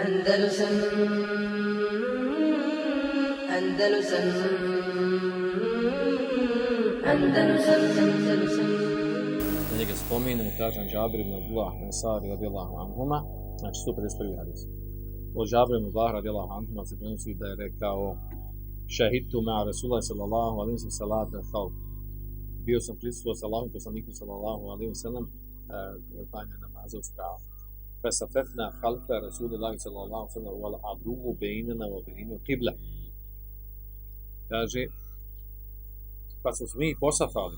Andalusam Andalusam Andalusam Andalusam da njega spominemo, kažem Džabir ibn Abdullah Ansari radijallahu anhuma, znači 151. hadis. Od Džabir ibn Abdullah radijallahu anhuma se prenosi da je rekao šehitu ma Rasulullah sallallahu alaihi wa sallam halk. Bio sam prisutuo sa Allahom poslanikom sallallahu alaihi wa sallam klanja namaza u strahu. فسففنا خلف رسول الله صلى الله عليه وسلم والعدو بيننا وبين قبلة kaže pa smo se mi posafali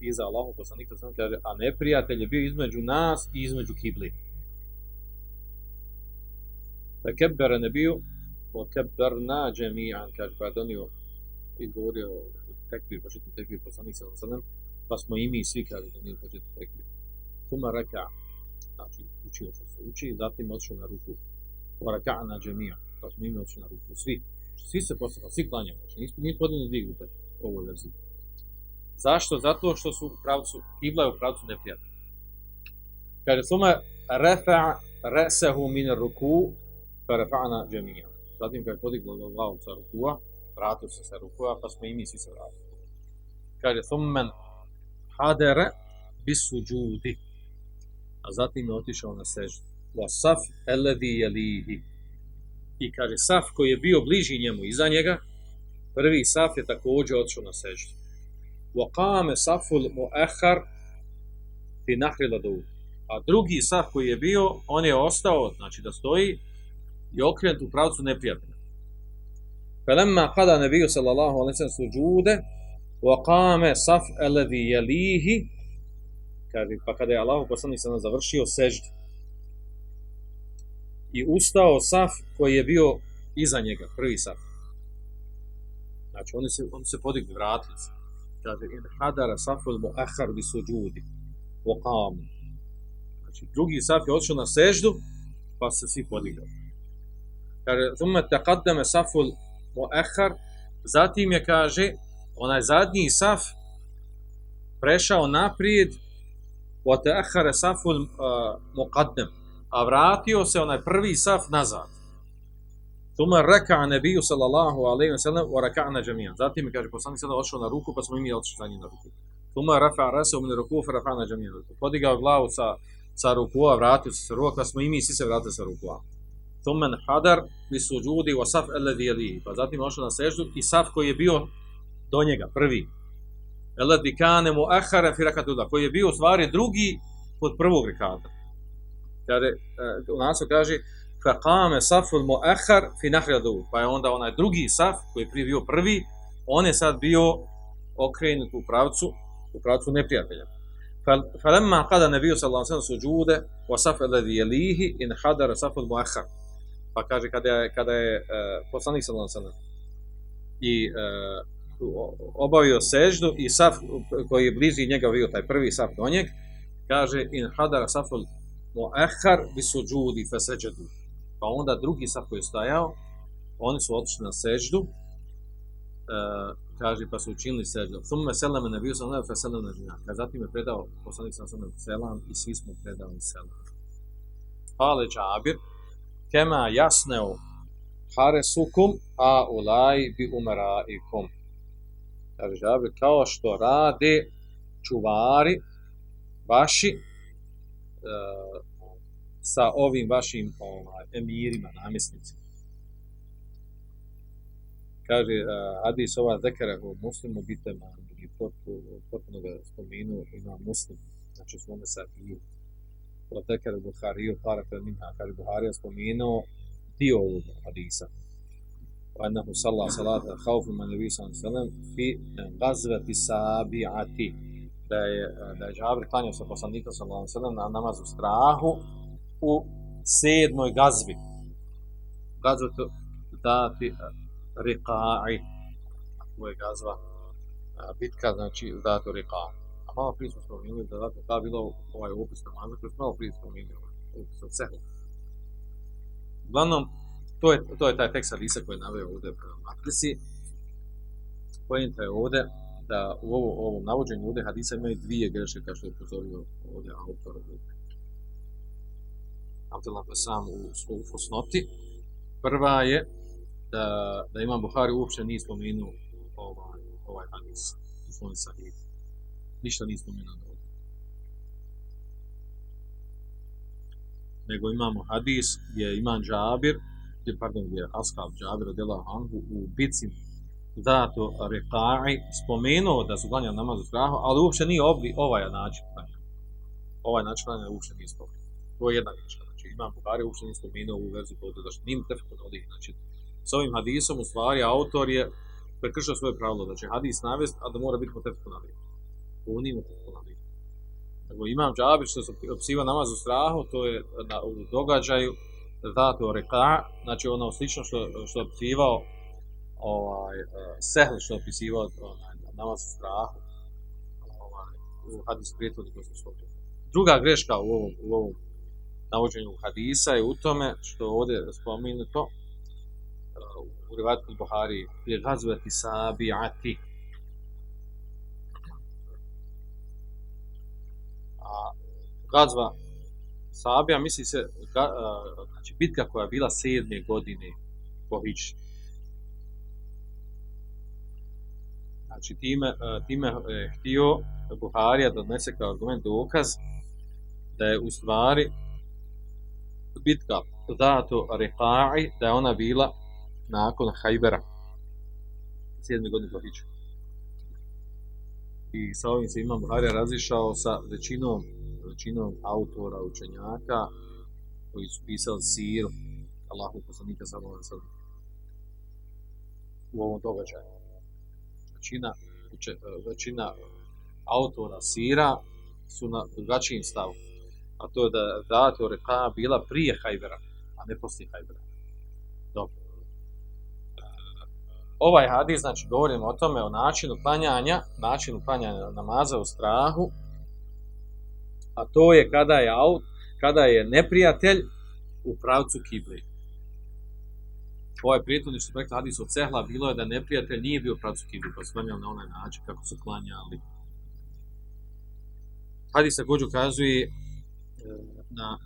iza Allahu poslanika sam kaže a neprijatelj je bio između nas i između kibli فكبر النبي وكبرنا جميعا kaže pa je donio izgovorio tekbir, početni tekbir poslanik sallallahu alejhi ve sellem pa smo i mi svi kaže donijeli početni tekbir Tuma raka, znači učio što se uči, zatim otišao na ruku. Waraka'na džemija, pa smo imi otišli na ruku. Svi, svi se postavili, svi klanjali. Znači nismo, nismo podijeli dvije grupe u ovoj verziji. Zašto? Zato što su u pravcu, kibla je u pravcu neprijatelja. Kaže, tuma refa resehu min ruku, pa refa'na džemija. Zatim kad je podiglo glavu sa rukua, vratio se sa rukua, pa smo i mi svi se vratili. Kaže, thumman hadere bisuđudi a zatim je otišao na seždu. Wa saf eledi jelihi. I kaže, saf koji je bio bliži njemu iza njega, prvi saf je također otišao na seždu. Wa qame saful mu'ahar fi nahri ladu. A drugi saf koji je bio, on je ostao, znači da stoji, i okrenut u pravcu neprijatelja. Felemma kada nebiju sallallahu alaihi sallam suđude, wa saf eledi jelihi, kaže, pa kada je Allah poslanik sada završio seždu i ustao saf koji je bio iza njega, prvi saf. Znači, oni se, oni se podigli, vratili se. Kaže, in hadara saful mu ahar bi suđudi. Znači, drugi saf je odšao na seždu, pa se svi podigli. Kaže, thumme taqaddame saful mu ahar, zatim je, kaže, onaj zadnji saf prešao naprijed وَتَأَخَرَ صَفُ الْمُقَدَّمِ A vratio se onaj prvi saf nazad. Tuma reka nebiju sallallahu alaihi wa sallam wa raka'na džamijan. Zatim mi kaže poslanik sada odšao na ruku, pa smo i mi odšli za njim na ruku. Tuma rafa rasa min ruku fa rafa'na džamijan. Podigao glavu sa, sa rukua, vratio se sa ruku, pa smo i mi svi se vratili sa rukua. Tuma hadar bi suđudi wa saf alladhi yalihi. Pa zatim odšao na seždu i saf koji je bio do njega, prvi. Eladi kane mu ahara firakatula, koji je bio u stvari drugi od prvog rekata. Kada eh, u nasu kaže Fakame saful mu ahar fi Pa je onda onaj drugi saf koji je prije bio prvi, on je sad bio okrenut u pravcu, u pravcu neprijatelja. Falemma kada ne bio sallam sallam suđude, wa saf eladi jelihi in hadara saful mu ahar. Pa kaže kada je, kada je uh, poslanik sallam i uh, obavio seždu i saf koji je bliži njega bio taj prvi saf do njeg, kaže in hadara saful mu'ahhar bi suđudi fe seđedu. Pa onda drugi saf koji je stajao, oni su otišli na seždu, uh, kaže pa su učinili seždu. Thumme selame nebiju sam ne fe selam na zatim je predao poslanik sam selam i svi smo predali selam. Hale Džabir, kema jasneo haresukum a ulaj bi umaraikum Džabir, kao što rade čuvari vaši e, sa ovim vašim ovaj, emirima, namjesnicima. Kaže, uh, Hadis ova zekara u muslimu bitema i potpuno ga spominu ima muslim, znači svome sahiju. Ova zekara Buhariju, para minha, kaže Buharija spomenuo dio ovog hadisa. وأنه صلى صلاة الخوف من النبي صلى الله عليه وسلم في غزوة السابعة da je, da je Džabir klanjao sa poslanikom sallallahu alejhi ve sellem na namazu strahu u sedmoj gazvi. Gazvatu dati riqa'i. Ovo je gazva bitka, znači datu riqa'. A malo prije smo spomenuli da zato ta bilo ovaj opis namaza koji smo malo prije spomenuli. Opis od sehla. Uglavnom, to je, to je taj tekst Hadisa koji je naveo ovdje prema matrici. Pojenta je ovdje da u ovo, ovom navođenju ovdje Hadisa imaju dvije greške kao što je upozorio ovdje autor. Abdullah sam u, u fusnoti. Prva je da, da Imam Buhari uopće nije spomenuo ovaj, ovaj hadis u svojom sahihu. Ništa nije spomenuo ovdje. Nego imamo hadis gdje je Imam Džabir, pardon, je Ashab Džabir odjela Anhu u bici zato Reqa'i spomenuo da su klanjali namaz u strahu, ali uopće nije obli, ovaj način klanja. Ovaj način klanja uopće nije spomenuo. To je jedna greška. Znači, Imam Buhari uopće nije spomenuo ovu verziju koju da što njim tefkon od Znači, s ovim hadisom u stvari autor je prekršao svoje pravilo da će hadis navest, a da mora biti mutefkun ali. Ovo nije mutefkun ali. Nego imam džabir što se opsiva namaz u strahu, to je na, u događaju zato reka, znači ono slično što, što je opsivao ovaj, uh, Sehl što je opisivao onaj, namaz u strahu ovaj, u hadis prijetvodni koji smo Druga greška u ovom, u ovom navođenju hadisa je u tome što ovdje je spomenuto u rivatku Buhari je gazveti sabiati. A gazva sabija misli se ga, znači bitka koja je bila sedme godine po. Znači time, time je htio Buharija da odnese kao argument dokaz da je u stvari bitka Zato Reqa'i, da je ona bila nakon Hajbera, sedmi godin po. I sa ovim se Imam Buharija razišao sa većinom, većinom autora, učenjaka, koji su pisali siru Allahu poslanika sallallahu u ovom događaju. Većina, većina autora sira su na drugačijim stavu. A to je da Dato Reka bila prije Hajbera, a ne poslije Hajbera. Dobro ovaj hadis, znači govorimo o tome, o načinu klanjanja, načinu klanjanja namaza u strahu, a to je kada je aut, kada je neprijatelj u pravcu kibli. Ovaj prijetodni što rekla hadis od cehla bilo je da neprijatelj nije bio u pravcu kibli, pa su na onaj način kako su klanjali. Hadis također ukazuje e, na,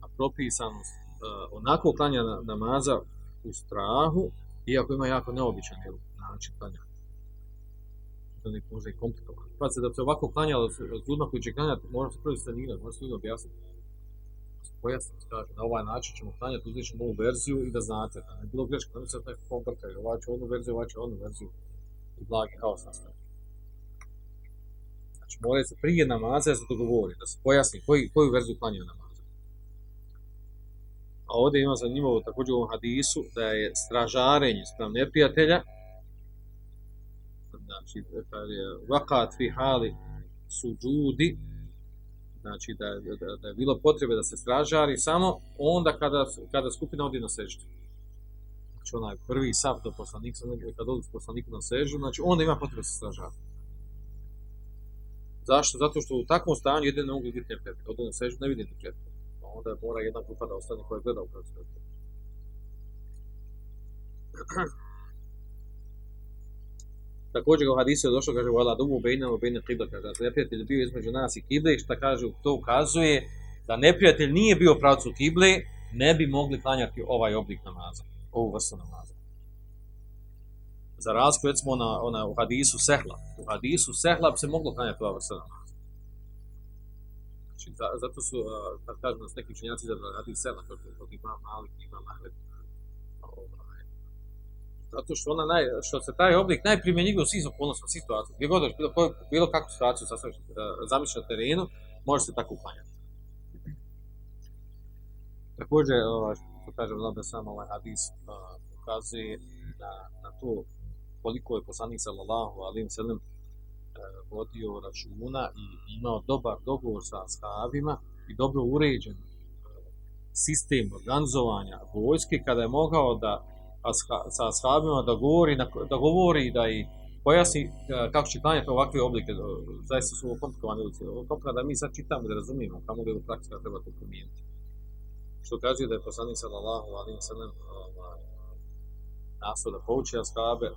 na propisanost e, onako klanja namaza u strahu, iako ima jako neobičan način klanjanja. Je možda i komplikovan. Pa se da se ovako klanjalo s ljudima koji će klanjati, mora se prvi stanirati, mora se ljudima objasniti. Pojasniti, kaže, na ovaj način ćemo klanjati, uzet ćemo ovu verziju i da znate, da ne bilo greška, da se tako pobrkaju, ovaj će onu verziju, ovaj će onu verziju i blagi haos nastaje. Znači, mora se prije namaza da se dogovori, da se pojasni koji, koju verziju klanjaju namaz. A ovdje ima zanimljivo također u ovom hadisu da je stražarenje sprem neprijatelja, znači kad je vakat fi hali suđudi, znači da, da, da, je bilo potrebe da se stražari samo onda kada, kada skupina odi na seždu. Znači onaj prvi sav do poslanika, kada odi poslaniku na seždu, znači onda ima potrebe da se stražari. Zašto? Zato što u takvom stanju jedino ne mogu biti neprijatelj. Odi na seždu, ne vidi neprijatelj onda mora jedna grupa da ostane koja gleda u pravcu Također u hadisu je došlo, kaže, vala dumu bejne u bejne kibla, kaže, da neprijatelj bio između nas i kible, šta kaže, to ukazuje da neprijatelj nije bio pravcu kible, ne bi mogli klanjati ovaj oblik namaza, ovu vrstu namaza. Za razliku, recimo, na, ona, u hadisu sehla. U hadisu sehla bi se moglo klanjati ova vrsta namaza. Znači, zato su, kad kažu nas neki učenjaci da radi sela, kao što ima mali, ima mahred. Ovaj, zato što, ona naj, što se taj oblik najprimjenjiviji u svih okolnostima, situacija. Gdje god bilo, bilo kakvu situaciju zamišljaš na terenu, može se tako uklanjati. Također, što kažem, da sam ovaj hadis ukazuje na, na to koliko je poslanik sallallahu wa sallam vodio računa i imao dobar dogovor sa ashabima i dobro uređen e, sistem organizovanja vojske kada je mogao da sa ashabima da govori, da govori da i pojasni e, kako će klanjati ovakve oblike, e, zaista su komplikovane komplikovane da mi sad čitamo da razumijemo kamo li u praksi treba to promijeniti. Što kaže da je poslanik sallallahu alaihi sallam ovaj, nastao da pouči ashabe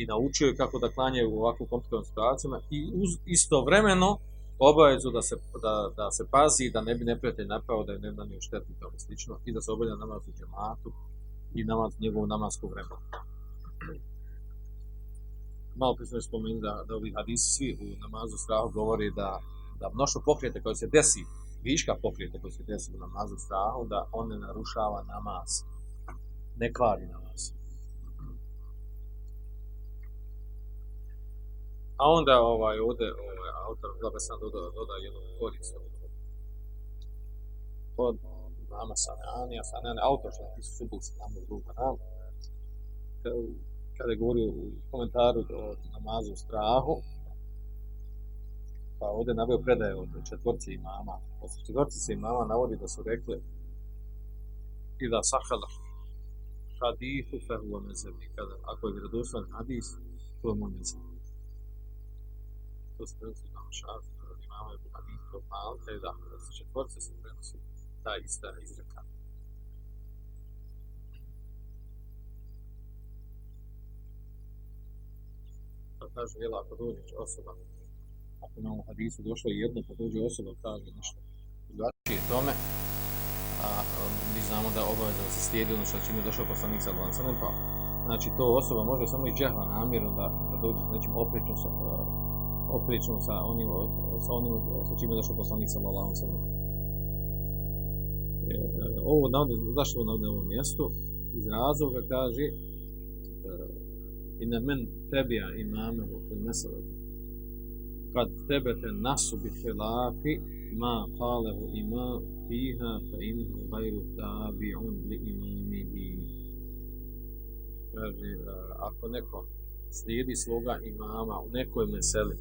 i naučio je kako da klanjaju u ovakvim komplikovanim situacijama i uz, istovremeno obavezu da se, da, da se pazi da ne bi neprijatelj napao, da je ne nanio štetu i tome slično i da se obavlja namaz u džematu i namaz, njegovu namasku vremenu. Malo prije smo spomenuli da, da ovi hadisi svi u namazu strahu govori da, da mnoštvo pokrijete koje se desi, viška pokrijete koje se desi u namazu strahu, da on ne narušava namaz, ne kvari namaz. A onda ovaj, ovdje ovaj, autor Glaba sam doda, doda jednu korist od nama Sanjanija, Sanjani, autor što Sanamu druga nam, kada je govorio u komentaru o namazu strahu, pa ovdje naveo predaje od četvorci imama. Od četvorci se imama navodi da su rekli i da sahala hadithu fehuva mezebi. Kada, ako je vjerodostan hadis, to je moj mezeb. To se prenosi imam šafi, imama je hadithu malta i da, četvorce se prenosi ta ista izreka. Pa kaže, jel, ako dođe osoba, ako nam u hadisu došlo jedno, pa dođe osoba, kaže nešto drugačije tome, a mi znamo da obaveza da se slijedi ono što čini došao poslanik sa Lansanem, pa znači to osoba može samo iz džehla namjerno da, da dođe s nečim oprično sa, uh, oprično sa onim, sa onim sa čime je došao poslanik sa Lansanem. E, ovo navode, zašto na ovom mjestu? Iz razloga kaže i na men tebija imame u fil meselati kad tebete nasu bi hilafi ma kalehu ima fiha fa inhu gajru tabi'un li imamihi kaže ako neko slijedi svoga imama u nekoj meseli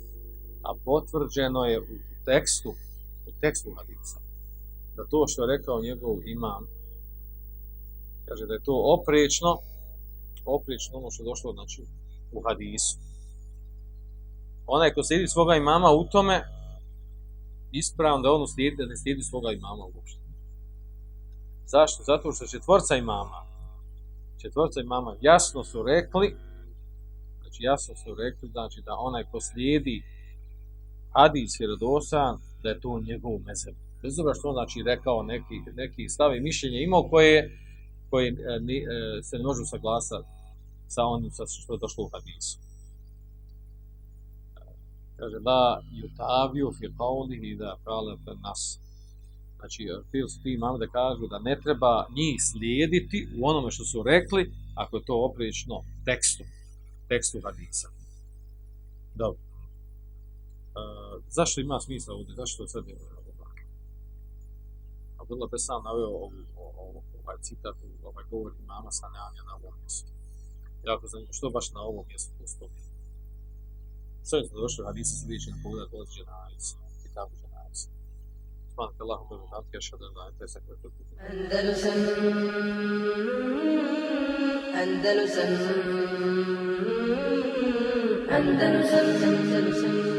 a potvrđeno je u tekstu u tekstu hadisa da to što je rekao njegov imam kaže da je to oprečno oprično ono što je došlo znači, u hadisu. Onaj ko slijedi svoga imama u tome, ispravno da on slijedi, da ne slijedi svoga imama uopšte. Zašto? Zato što četvorca imama, četvorca imama jasno su rekli, znači jasno su rekli, znači da onaj ko slijedi hadis vjerodosan, da je to njegov mezeb. Bez obzira što on znači rekao neki, neki stav i mišljenje imao koje, koje e, ni, e, se ne može saglasati sa onim sa što je došlo u hadisu. Kaže, la jutaviju fi qavlihi da fe nas. Znači, ti imam da kažu da ne treba njih slijediti u onome što su rekli, ako je to oprično tekstu, tekstu hadisa. Dobro. E, zašto ima smisla ovdje? Zašto sad je Abdullah Besan naveo ovaj citat, ovaj govor imama Sanjanja na ovom mjestu jako zanimljivo, što baš na ovom mjestu postoji. Što je to došlo, hadisa se liči na pogled od dženajis, kitabu dženajis. سبحانك اللهم وبحمدك اشهد ان لا اله الا انت استغفرك Andalusam Andalusam Andalusam Andalusam